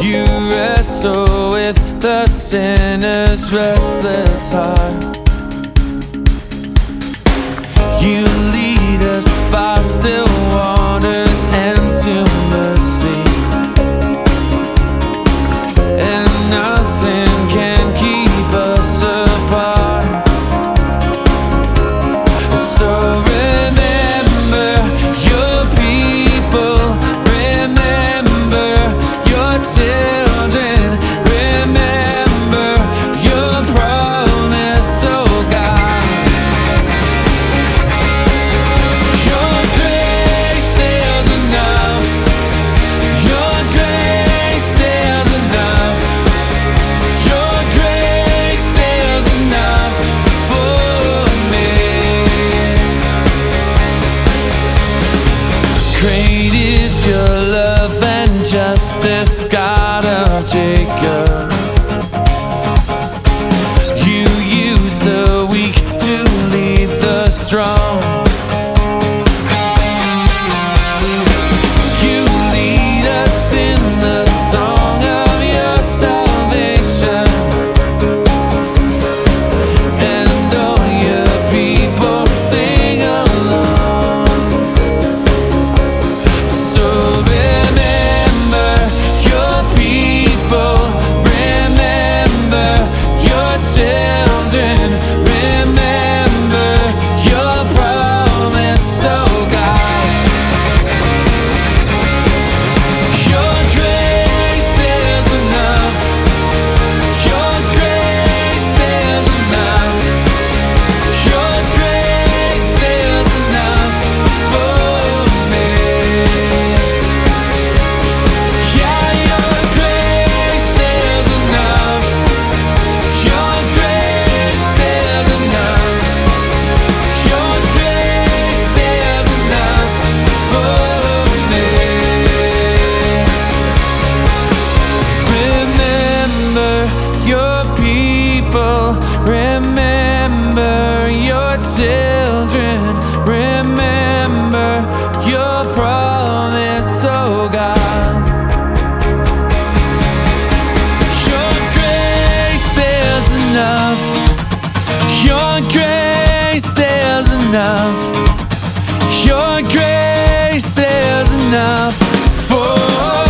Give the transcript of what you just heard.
You wrestle with the sinner's restless heart. You Remember your children, remember your promise, oh God. Your grace is enough, your grace is enough, your grace is enough for.